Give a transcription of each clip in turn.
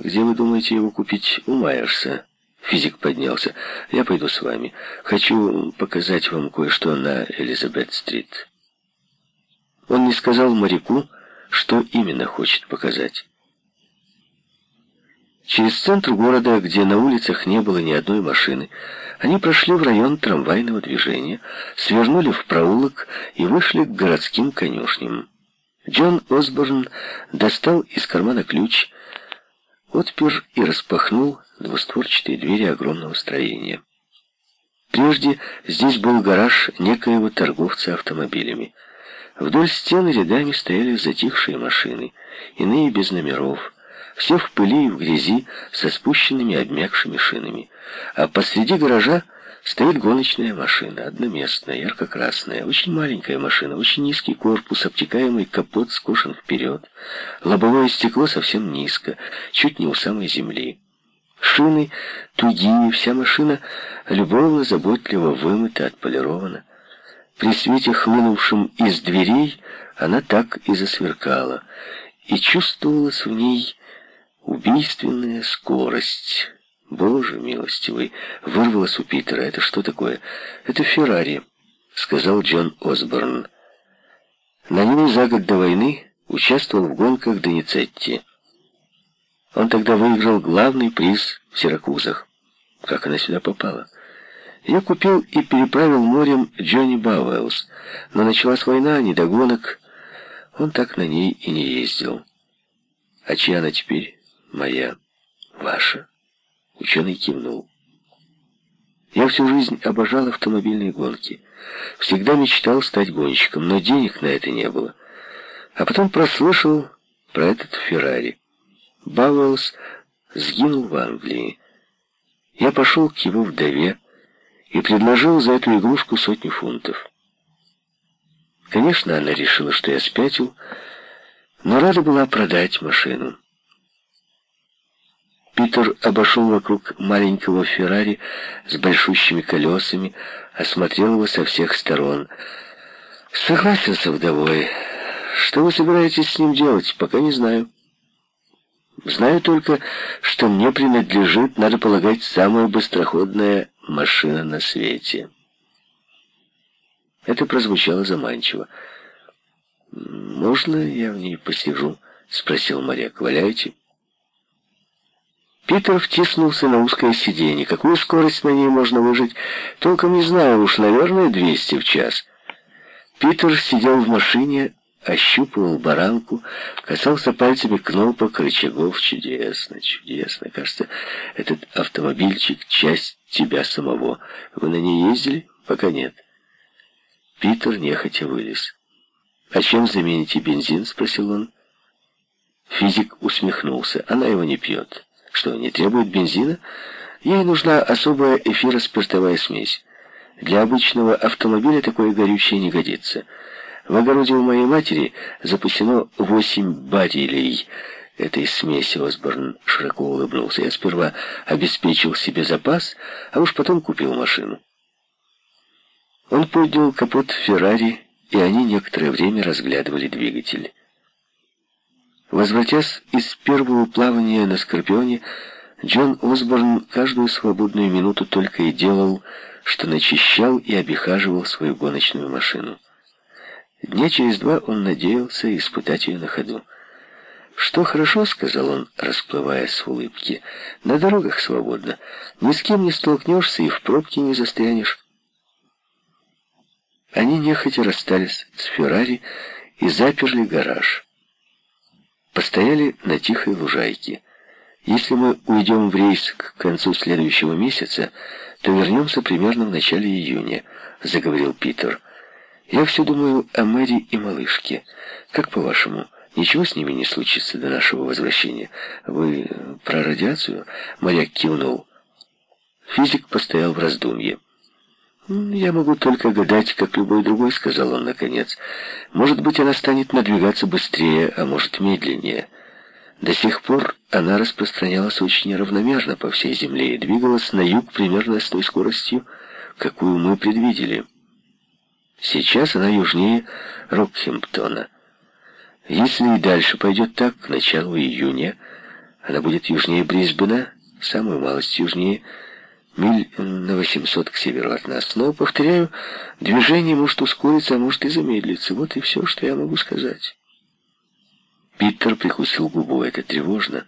«Где вы думаете его купить?» «У Майерса». Физик поднялся. «Я пойду с вами. Хочу показать вам кое-что на Элизабет-стрит». Он не сказал моряку, что именно хочет показать. Через центр города, где на улицах не было ни одной машины, они прошли в район трамвайного движения, свернули в проулок и вышли к городским конюшням. Джон Осборн достал из кармана ключ, отпер и распахнул двустворчатые двери огромного строения. Прежде здесь был гараж некоего торговца автомобилями. Вдоль стены рядами стояли затихшие машины, иные без номеров, все в пыли и в грязи, со спущенными обмякшими шинами. А посреди гаража стоит гоночная машина, одноместная, ярко-красная, очень маленькая машина, очень низкий корпус, обтекаемый капот скошен вперед, лобовое стекло совсем низко, чуть не у самой земли. Шины тугие, вся машина любовно, заботливо вымыта, отполирована. При свете, хлынувшем из дверей, она так и засверкала, и чувствовалась в ней убийственная скорость. Боже милостивый, вырвалась у Питера. Это что такое? Это Феррари, сказал Джон Осборн. На нем за год до войны участвовал в гонках Деницетти. Он тогда выиграл главный приз в Сиракузах. Как она сюда попала? Я купил и переправил морем Джонни Бауэллс, но началась война, не до гонок. Он так на ней и не ездил. А чья она теперь? Моя. Ваша. Ученый кивнул. Я всю жизнь обожал автомобильные гонки. Всегда мечтал стать гонщиком, но денег на это не было. А потом прослышал про этот Феррари. Бауэллс сгинул в Англии. Я пошел к его вдове, и предложил за эту игрушку сотню фунтов. Конечно, она решила, что я спятил, но рада была продать машину. Питер обошел вокруг маленького Феррари с большущими колесами, осмотрел его со всех сторон. «Согласен со вдовой. Что вы собираетесь с ним делать, пока не знаю». Знаю только, что мне принадлежит, надо полагать, самая быстроходная машина на свете. Это прозвучало заманчиво. «Можно я в ней посижу?» — спросил моряк. «Валяйте». Питер втиснулся на узкое сиденье. Какую скорость на ней можно выжить, толком не знаю, уж, наверное, 200 в час. Питер сидел в машине, ощупывал баранку, касался пальцами кнопок, рычагов. Чудесно, чудесно. Кажется, этот автомобильчик — часть тебя самого. Вы на ней ездили? Пока нет. Питер нехотя вылез. «А чем замените бензин?» — спросил он. Физик усмехнулся. «Она его не пьет. Что, не требует бензина? Ей нужна особая эфироспиртовая смесь. Для обычного автомобиля такое горючее не годится». В огороде у моей матери запущено восемь баррелей этой смеси. Осборн широко улыбнулся. Я сперва обеспечил себе запас, а уж потом купил машину. Он поднял капот Феррари, и они некоторое время разглядывали двигатель. Возвратясь из первого плавания на Скорпионе, Джон Осборн каждую свободную минуту только и делал, что начищал и обихаживал свою гоночную машину. Дня через два он надеялся испытать ее на ходу. «Что хорошо», — сказал он, расплываясь в улыбке, — «на дорогах свободно. Ни с кем не столкнешься и в пробке не застрянешь». Они нехотя расстались с Феррари и заперли гараж. Постояли на тихой лужайке. Если мы уйдем в рейс к концу следующего месяца, то вернемся примерно в начале июня, заговорил Питер. Я все думаю о Мэри и малышке. Как по-вашему, ничего с ними не случится до нашего возвращения? Вы про радиацию?» Моряк кивнул. Физик постоял в раздумье. «Я могу только гадать, как любой другой», — сказал он наконец. «Может быть, она станет надвигаться быстрее, а может, медленнее. До сих пор она распространялась очень равномерно по всей Земле и двигалась на юг примерно с той скоростью, какую мы предвидели». Сейчас она южнее Рокхемптона. Если и дальше пойдет так, к началу июня Она будет южнее Брисбена, самую малость южнее, миль на 800 к северу от нас. Но, повторяю, движение может ускориться, а может и замедлиться. Вот и все, что я могу сказать. Питер прикусил губу. Это тревожно.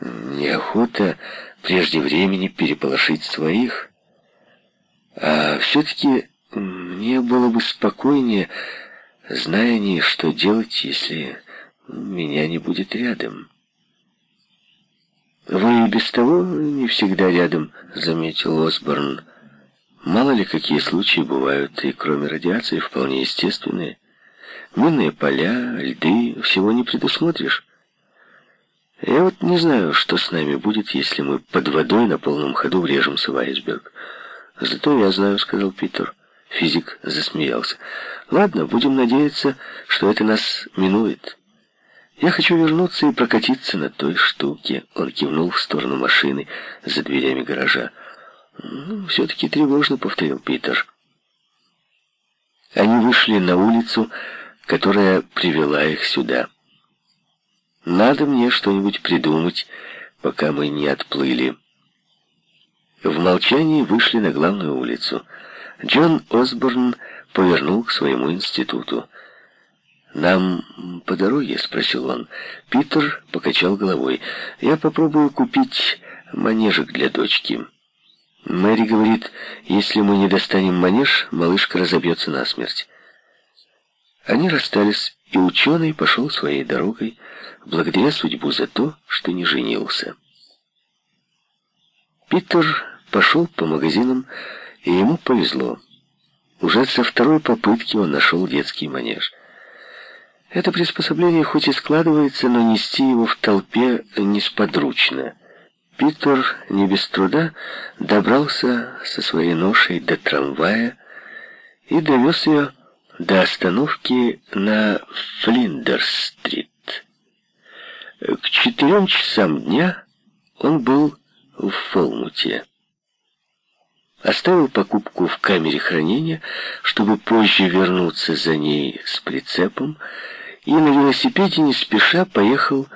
Неохота прежде времени переполошить своих. А все-таки мне было бы спокойнее, зная не, что делать, если меня не будет рядом. «Вы и без того не всегда рядом», — заметил Осборн. «Мало ли какие случаи бывают, и кроме радиации вполне естественные. Минные поля, льды, всего не предусмотришь. Я вот не знаю, что с нами будет, если мы под водой на полном ходу врежемся в айсберг. Зато я знаю, сказал Питер. Физик засмеялся. Ладно, будем надеяться, что это нас минует. Я хочу вернуться и прокатиться на той штуке. Он кивнул в сторону машины за дверями гаража. Ну, все-таки тревожно, повторил Питер. Они вышли на улицу, которая привела их сюда. Надо мне что-нибудь придумать, пока мы не отплыли. В молчании вышли на главную улицу. Джон Осборн повернул к своему институту. «Нам по дороге?» — спросил он. Питер покачал головой. «Я попробую купить манежек для дочки». Мэри говорит, если мы не достанем манеж, малышка разобьется насмерть. Они расстались, и ученый пошел своей дорогой, благодаря судьбу за то, что не женился. Питер пошел по магазинам, и ему повезло. Уже со второй попытки он нашел детский манеж. Это приспособление хоть и складывается, но нести его в толпе несподручно. Питер не без труда добрался со своей ношей до трамвая и довез ее до остановки на Флиндерс-стрит. К четырем часам дня он был в Фолмуте. Оставил покупку в камере хранения, чтобы позже вернуться за ней с прицепом, и на велосипеде не спеша поехал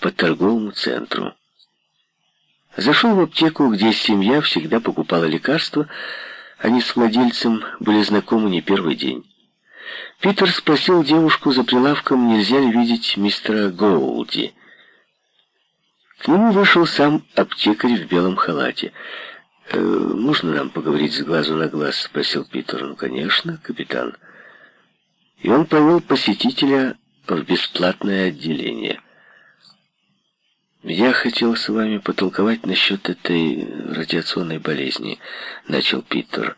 по торговому центру. Зашел в аптеку, где семья всегда покупала лекарства, они с владельцем были знакомы не первый день. Питер спросил девушку за прилавком, нельзя ли видеть мистера Гоулди. К нему вышел сам аптекарь в белом халате. «Э, «Можно нам поговорить с глазу на глаз?» — спросил Питер. «Ну, конечно, капитан». И он провел посетителя в бесплатное отделение. «Я хотел с вами потолковать насчет этой радиационной болезни», — начал Питер.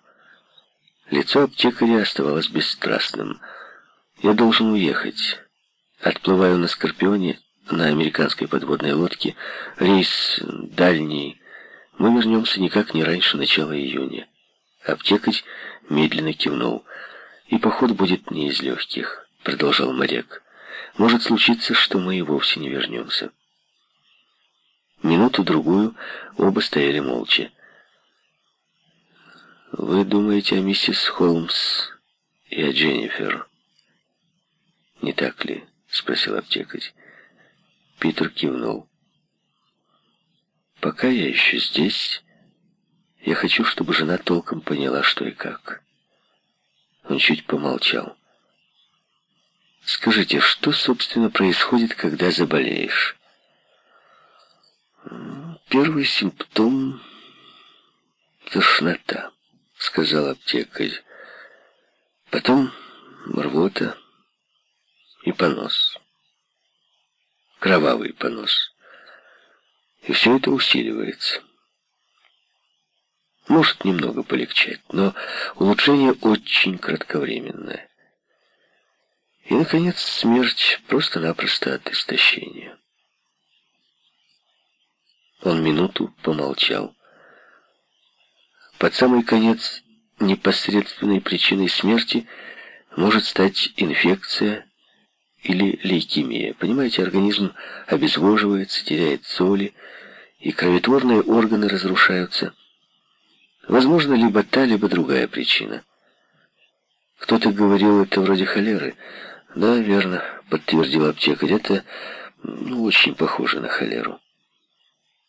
Лицо аптекаря оставалось бесстрастным. «Я должен уехать. Отплываю на Скорпионе на американской подводной лодке. Рейс дальний. Мы вернемся никак не раньше начала июня. Аптекарь медленно кивнул. И поход будет не из легких, продолжал моряк. Может случиться, что мы и вовсе не вернемся. Минуту-другую оба стояли молча. «Вы думаете о миссис Холмс и о Дженнифер?» «Не так ли?» — спросил аптекарь. Питер кивнул. «Пока я еще здесь, я хочу, чтобы жена толком поняла, что и как». Он чуть помолчал. «Скажите, что, собственно, происходит, когда заболеешь?» «Первый симптом — тошнота», — сказал аптекарь. «Потом рвота и понос» кровавый понос. И все это усиливается. Может немного полегчать, но улучшение очень кратковременное. И, наконец, смерть просто-напросто от истощения. Он минуту помолчал. Под самый конец непосредственной причиной смерти может стать инфекция или лейкемия. Понимаете, организм обезвоживается, теряет соли, и кроветворные органы разрушаются. Возможно, либо та, либо другая причина. Кто-то говорил, это вроде холеры. Да, верно, подтвердил аптекарь. Это Ну, очень похоже на холеру.